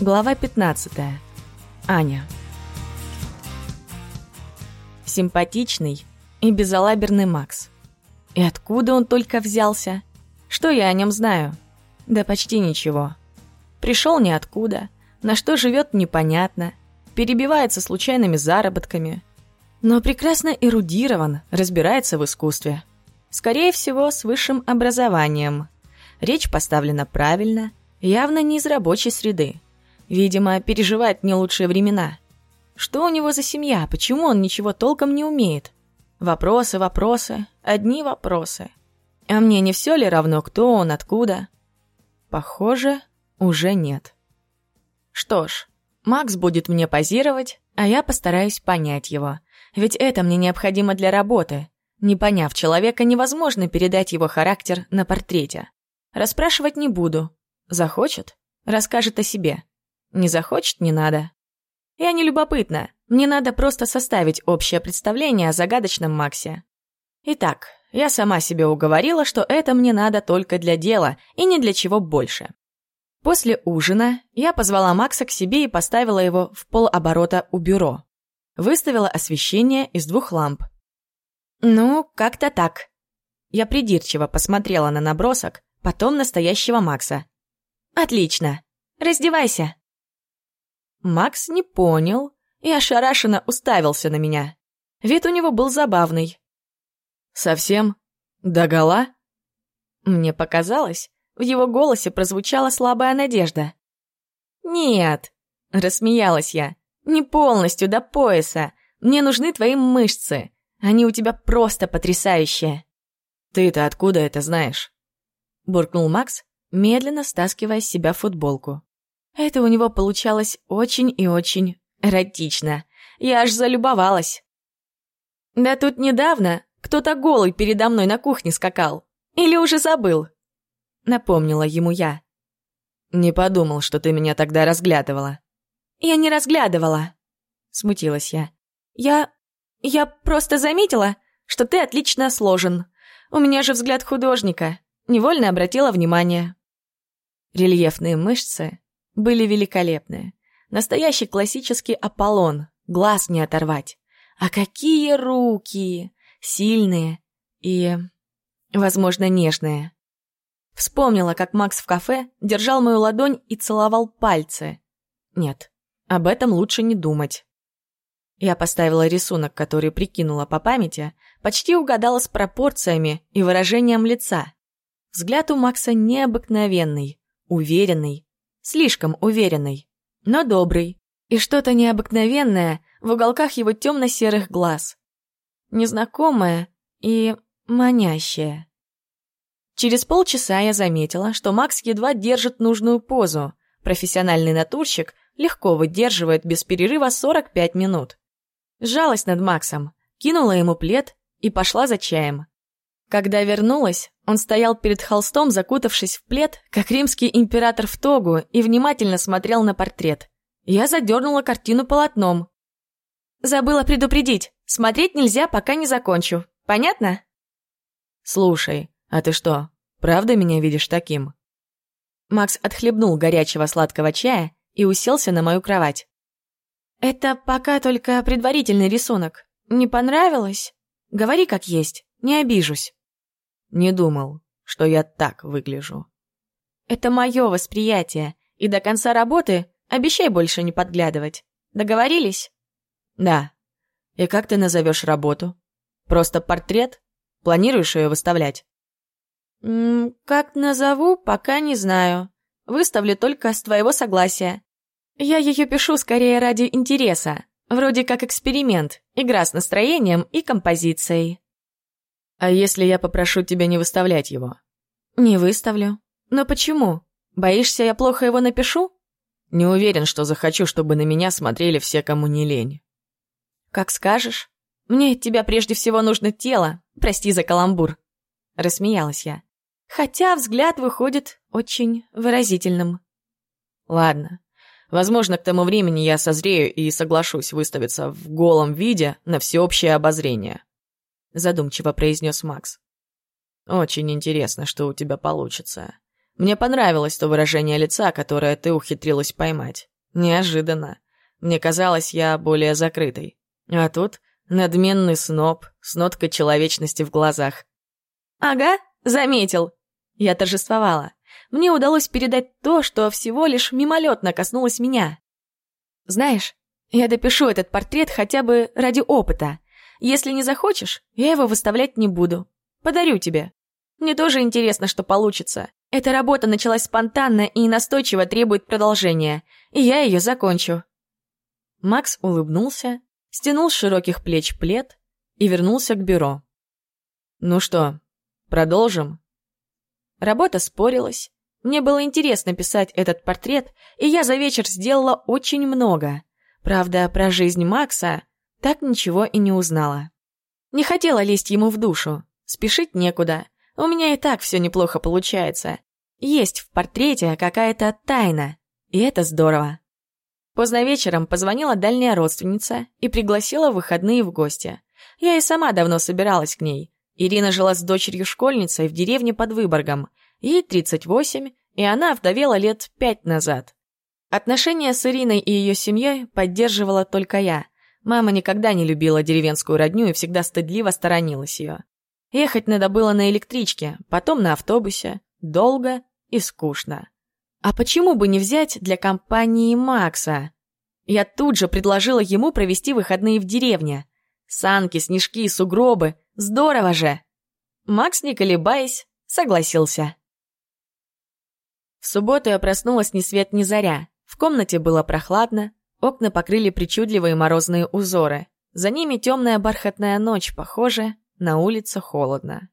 Глава 15. Аня. Симпатичный и безалаберный Макс. И откуда он только взялся? Что я о нем знаю? Да почти ничего. Пришел ниоткуда, на что живет непонятно, перебивается случайными заработками, но прекрасно эрудирован, разбирается в искусстве. Скорее всего, с высшим образованием. Речь поставлена правильно, явно не из рабочей среды. Видимо, переживает не лучшие времена. Что у него за семья? Почему он ничего толком не умеет? Вопросы, вопросы, одни вопросы. А мне не все ли равно, кто он, откуда? Похоже, уже нет. Что ж, Макс будет мне позировать, а я постараюсь понять его. Ведь это мне необходимо для работы. Не поняв человека, невозможно передать его характер на портрете. Расспрашивать не буду. Захочет — расскажет о себе. Не захочет — не надо. Я не любопытна. Мне надо просто составить общее представление о загадочном Максе. Итак, я сама себе уговорила, что это мне надо только для дела и ни для чего больше. После ужина я позвала Макса к себе и поставила его в полоборота у бюро. Выставила освещение из двух ламп. Ну, как-то так. Я придирчиво посмотрела на набросок, потом настоящего Макса. Отлично. Раздевайся. Макс не понял и ошарашенно уставился на меня. Вид у него был забавный. «Совсем? Догола?» Мне показалось, в его голосе прозвучала слабая надежда. «Нет», — рассмеялась я, — «не полностью до пояса. Мне нужны твои мышцы. Они у тебя просто потрясающие». «Ты-то откуда это знаешь?» — буркнул Макс, медленно стаскивая с себя футболку. Это у него получалось очень и очень эротично. Я аж залюбовалась. Да тут недавно кто-то голый передо мной на кухне скакал. Или уже забыл? Напомнила ему я. Не подумал, что ты меня тогда разглядывала. Я не разглядывала. Смутилась я. Я... я просто заметила, что ты отлично сложен. У меня же взгляд художника. Невольно обратила внимание. Рельефные мышцы были великолепны. Настоящий классический Аполлон, глаз не оторвать. А какие руки! Сильные и, возможно, нежные. Вспомнила, как Макс в кафе держал мою ладонь и целовал пальцы. Нет, об этом лучше не думать. Я поставила рисунок, который прикинула по памяти, почти угадала с пропорциями и выражением лица. Взгляд у Макса необыкновенный, уверенный, слишком уверенный, но добрый, и что-то необыкновенное в уголках его темно-серых глаз. Незнакомое и манящее. Через полчаса я заметила, что Макс едва держит нужную позу. Профессиональный натурщик легко выдерживает без перерыва 45 минут. Сжалась над Максом, кинула ему плед и пошла за чаем. Когда вернулась, он стоял перед холстом, закутавшись в плед, как римский император в тогу, и внимательно смотрел на портрет. Я задернула картину полотном. «Забыла предупредить. Смотреть нельзя, пока не закончу. Понятно?» «Слушай, а ты что, правда меня видишь таким?» Макс отхлебнул горячего сладкого чая и уселся на мою кровать. «Это пока только предварительный рисунок. Не понравилось? Говори как есть, не обижусь». Не думал, что я так выгляжу. Это мое восприятие, и до конца работы обещай больше не подглядывать. Договорились? Да. И как ты назовешь работу? Просто портрет? Планируешь ее выставлять? М как назову, пока не знаю. Выставлю только с твоего согласия. Я ее пишу скорее ради интереса, вроде как эксперимент, игра с настроением и композицией. А если я попрошу тебя не выставлять его? Не выставлю. Но почему? Боишься, я плохо его напишу? Не уверен, что захочу, чтобы на меня смотрели все, кому не лень. Как скажешь. Мне от тебя прежде всего нужно тело. Прости за каламбур. Рассмеялась я. Хотя взгляд выходит очень выразительным. Ладно. Возможно, к тому времени я созрею и соглашусь выставиться в голом виде на всеобщее обозрение задумчиво произнес Макс. Очень интересно, что у тебя получится. Мне понравилось то выражение лица, которое ты ухитрилась поймать. Неожиданно. Мне казалось, я более закрытой. А тут надменный сноб с ноткой человечности в глазах. «Ага, заметил». Я торжествовала. Мне удалось передать то, что всего лишь мимолетно коснулось меня. Знаешь, я допишу этот портрет хотя бы ради опыта. Если не захочешь, я его выставлять не буду. Подарю тебе. Мне тоже интересно, что получится. Эта работа началась спонтанно и настойчиво требует продолжения, и я ее закончу». Макс улыбнулся, стянул с широких плеч плед и вернулся к бюро. «Ну что, продолжим?» Работа спорилась. Мне было интересно писать этот портрет, и я за вечер сделала очень много. Правда, про жизнь Макса так ничего и не узнала. Не хотела лезть ему в душу, спешить некуда. У меня и так все неплохо получается. Есть в портрете какая-то тайна, и это здорово. Поздно вечером позвонила дальняя родственница и пригласила в выходные в гости. Я и сама давно собиралась к ней. Ирина жила с дочерью-школьницей в деревне под Выборгом. Ей 38, и она вдовела лет пять назад. Отношения с Ириной и ее семьей поддерживала только я. Мама никогда не любила деревенскую родню и всегда стыдливо сторонилась ее. Ехать надо было на электричке, потом на автобусе. Долго и скучно. А почему бы не взять для компании Макса? Я тут же предложила ему провести выходные в деревне. Санки, снежки, сугробы. Здорово же! Макс, не колебаясь, согласился. В субботу я проснулась ни свет ни заря. В комнате было прохладно, окна покрыли причудливые морозные узоры. За ними темная бархатная ночь, похоже, на улице холодно.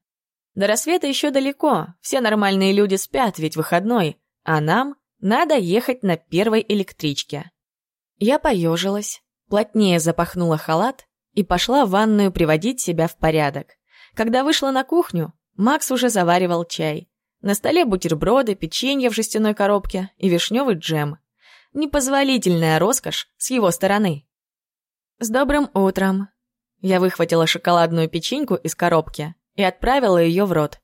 До рассвета еще далеко, все нормальные люди спят, ведь выходной, а нам надо ехать на первой электричке. Я поежилась, плотнее запахнула халат и пошла в ванную приводить себя в порядок. Когда вышла на кухню, Макс уже заваривал чай. На столе бутерброды, печенье в жестяной коробке и вишневый джем. Непозволительная роскошь с его стороны. «С добрым утром!» Я выхватила шоколадную печеньку из коробки и отправила ее в рот.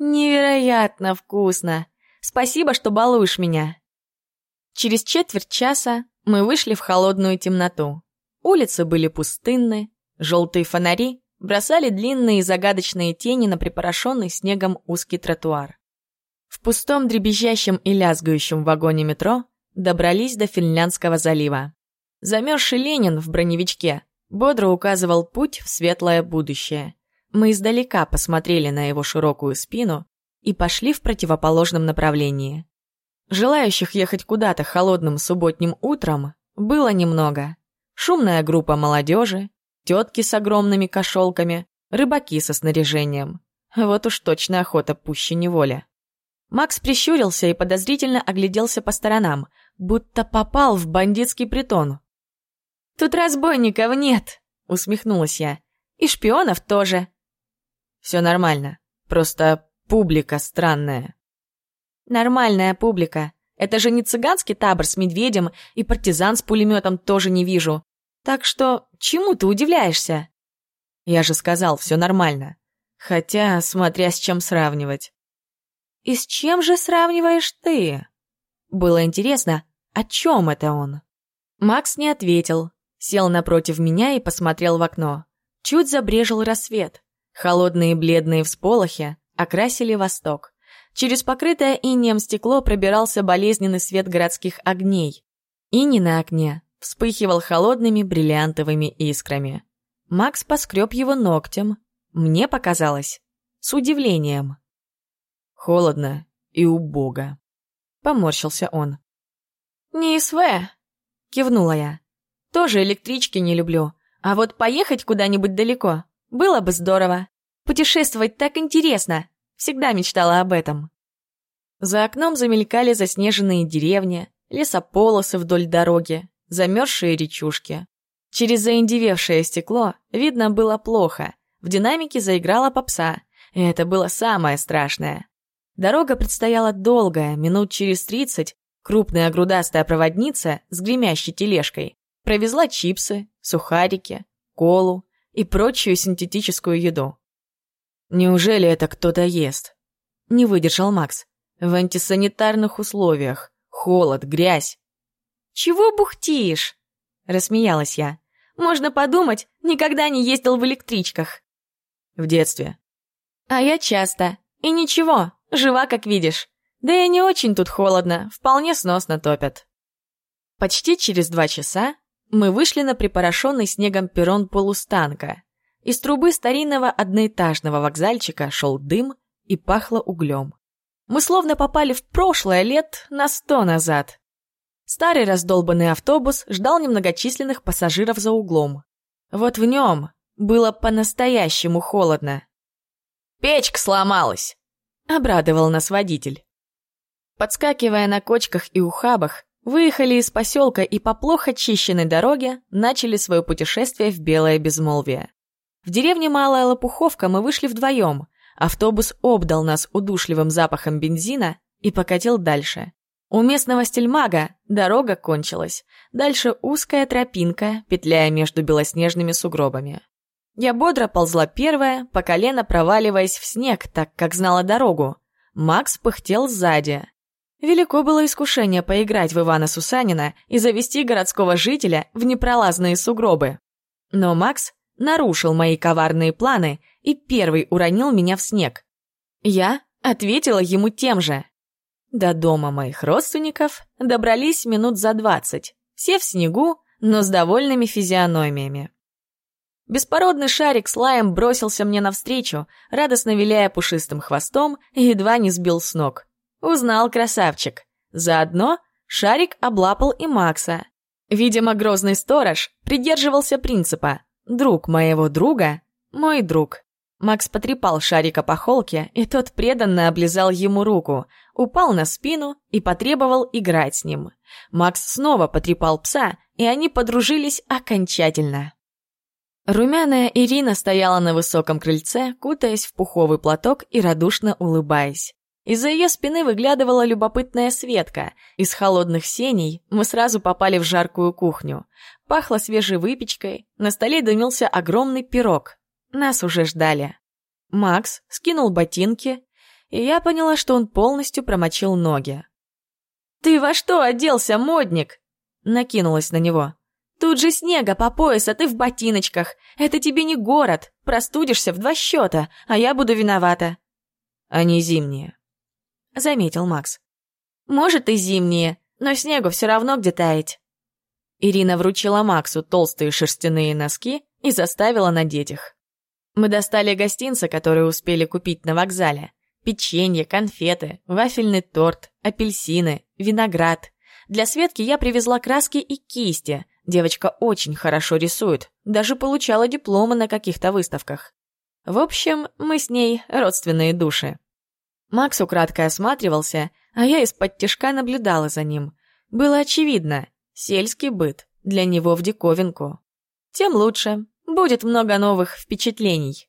«Невероятно вкусно! Спасибо, что балуешь меня!» Через четверть часа мы вышли в холодную темноту. Улицы были пустынны, желтые фонари бросали длинные загадочные тени на припорошенный снегом узкий тротуар. В пустом дребезжащем и лязгающем вагоне метро добрались до Финляндского залива. Замерзший Ленин в броневичке бодро указывал путь в светлое будущее. Мы издалека посмотрели на его широкую спину и пошли в противоположном направлении. Желающих ехать куда-то холодным субботним утром было немного. Шумная группа молодежи, тетки с огромными кошелками, рыбаки со снаряжением. Вот уж точно охота пуще неволя. Макс прищурился и подозрительно огляделся по сторонам, будто попал в бандитский притон. «Тут разбойников нет», — усмехнулась я. «И шпионов тоже». «Все нормально, просто публика странная». «Нормальная публика. Это же не цыганский табор с медведем, и партизан с пулеметом тоже не вижу. Так что чему ты удивляешься?» «Я же сказал, все нормально. Хотя, смотря с чем сравнивать». «И с чем же сравниваешь ты?» Было интересно, о чем это он? Макс не ответил, Сел напротив меня и посмотрел в окно. Чуть забрежил рассвет. Холодные бледные всполохи окрасили восток. Через покрытое инеем стекло пробирался болезненный свет городских огней. Ини на окне вспыхивал холодными бриллиантовыми искрами. Макс поскреб его ногтем. Мне показалось. С удивлением. Холодно и убого. Поморщился он. «Не СВ!» — кивнула я. Тоже электрички не люблю. А вот поехать куда-нибудь далеко было бы здорово. Путешествовать так интересно. Всегда мечтала об этом. За окном замелькали заснеженные деревни, лесополосы вдоль дороги, замерзшие речушки. Через заиндевевшее стекло видно было плохо. В динамике заиграла попса, и это было самое страшное. Дорога предстояла долгая, минут через тридцать крупная грудастая проводница с гремящей тележкой Провезла чипсы, сухарики, колу и прочую синтетическую еду. «Неужели это кто-то ест?» Не выдержал Макс. В антисанитарных условиях. Холод, грязь. «Чего бухтишь?» — рассмеялась я. «Можно подумать, никогда не ездил в электричках». В детстве. А я часто. И ничего, жива, как видишь. Да и не очень тут холодно, вполне сносно топят. Почти через два часа мы вышли на припорошенный снегом перрон полустанка. Из трубы старинного одноэтажного вокзальчика шел дым и пахло углем. Мы словно попали в прошлое лет на сто назад. Старый раздолбанный автобус ждал немногочисленных пассажиров за углом. Вот в нем было по-настоящему холодно. «Печка сломалась!» — обрадовал нас водитель. Подскакивая на кочках и ухабах, выехали из поселка и по плохо чищенной дороге начали свое путешествие в белое безмолвие. В деревне Малая Лопуховка мы вышли вдвоем. Автобус обдал нас удушливым запахом бензина и покатил дальше. У местного стельмага дорога кончилась. Дальше узкая тропинка, петляя между белоснежными сугробами. Я бодро ползла первая, по колено проваливаясь в снег, так как знала дорогу. Макс пыхтел сзади. Велико было искушение поиграть в Ивана Сусанина и завести городского жителя в непролазные сугробы. Но Макс нарушил мои коварные планы и первый уронил меня в снег. Я ответила ему тем же. До дома моих родственников добрались минут за двадцать, все в снегу, но с довольными физиономиями. Беспородный шарик с лаем бросился мне навстречу, радостно виляя пушистым хвостом и едва не сбил с ног. Узнал красавчик. Заодно шарик облапал и Макса. Видимо, грозный сторож придерживался принципа «друг моего друга – мой друг». Макс потрепал шарика по холке, и тот преданно облизал ему руку, упал на спину и потребовал играть с ним. Макс снова потрепал пса, и они подружились окончательно. Румяная Ирина стояла на высоком крыльце, кутаясь в пуховый платок и радушно улыбаясь. Из-за ее спины выглядывала любопытная Светка. Из холодных сеней мы сразу попали в жаркую кухню. Пахло свежей выпечкой, на столе дымился огромный пирог. Нас уже ждали. Макс скинул ботинки, и я поняла, что он полностью промочил ноги. «Ты во что оделся, модник?» Накинулась на него. Тут же снега по пояс, а ты в ботиночках. Это тебе не город. Простудишься в два счета, а я буду виновата. Они зимние. Заметил Макс. Может и зимние, но снегу все равно где таять. Ирина вручила Максу толстые шерстяные носки и заставила надеть их. Мы достали гостинцы, которые успели купить на вокзале. Печенье, конфеты, вафельный торт, апельсины, виноград. Для Светки я привезла краски и кисти, Девочка очень хорошо рисует, даже получала дипломы на каких-то выставках. В общем, мы с ней родственные души. Макс украдкой осматривался, а я из-под тишка наблюдала за ним. Было очевидно, сельский быт для него в диковинку. Тем лучше, будет много новых впечатлений.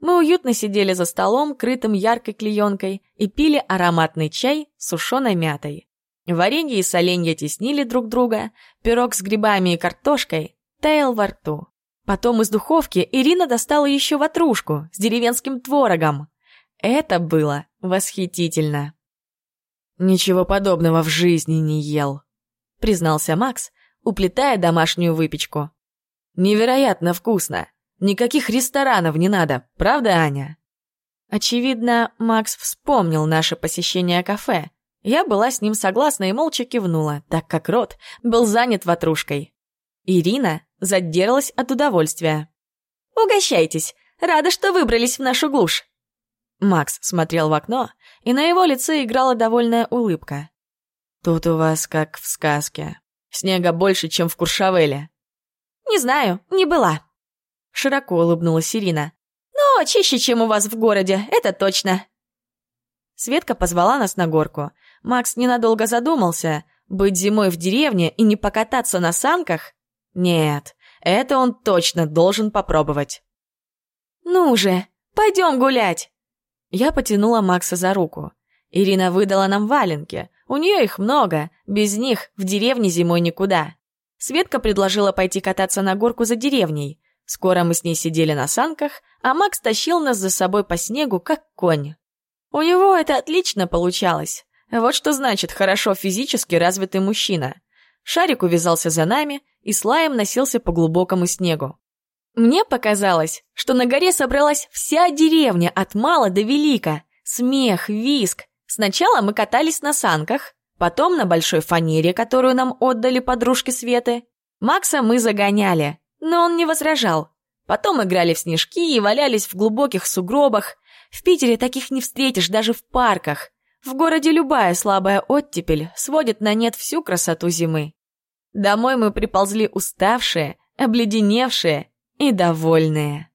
Мы уютно сидели за столом, крытым яркой клеенкой, и пили ароматный чай с сушеной мятой. Варенье и соленья теснили друг друга, пирог с грибами и картошкой таял во рту. Потом из духовки Ирина достала еще ватрушку с деревенским творогом. Это было восхитительно. «Ничего подобного в жизни не ел», — признался Макс, уплетая домашнюю выпечку. «Невероятно вкусно. Никаких ресторанов не надо, правда, Аня?» Очевидно, Макс вспомнил наше посещение кафе, я была с ним согласна и молча кивнула, так как рот был занят ватрушкой. Ирина задерлась от удовольствия. «Угощайтесь! Рада, что выбрались в нашу глушь!» Макс смотрел в окно, и на его лице играла довольная улыбка. «Тут у вас как в сказке. Снега больше, чем в Куршавеле». «Не знаю, не была». Широко улыбнулась Ирина. «Но чище, чем у вас в городе, это точно». Светка позвала нас на горку, Макс ненадолго задумался, быть зимой в деревне и не покататься на санках? Нет, это он точно должен попробовать. «Ну же, пойдем гулять!» Я потянула Макса за руку. Ирина выдала нам валенки. У нее их много, без них в деревне зимой никуда. Светка предложила пойти кататься на горку за деревней. Скоро мы с ней сидели на санках, а Макс тащил нас за собой по снегу, как конь. У него это отлично получалось. Вот что значит хорошо физически развитый мужчина. Шарик увязался за нами и слаем носился по глубокому снегу. Мне показалось, что на горе собралась вся деревня от мала до велика. Смех, виск. Сначала мы катались на санках, потом на большой фанере, которую нам отдали подружки Светы. Макса мы загоняли, но он не возражал. Потом играли в снежки и валялись в глубоких сугробах. В Питере таких не встретишь даже в парках. В городе любая слабая оттепель сводит на нет всю красоту зимы. Домой мы приползли уставшие, обледеневшие и довольные.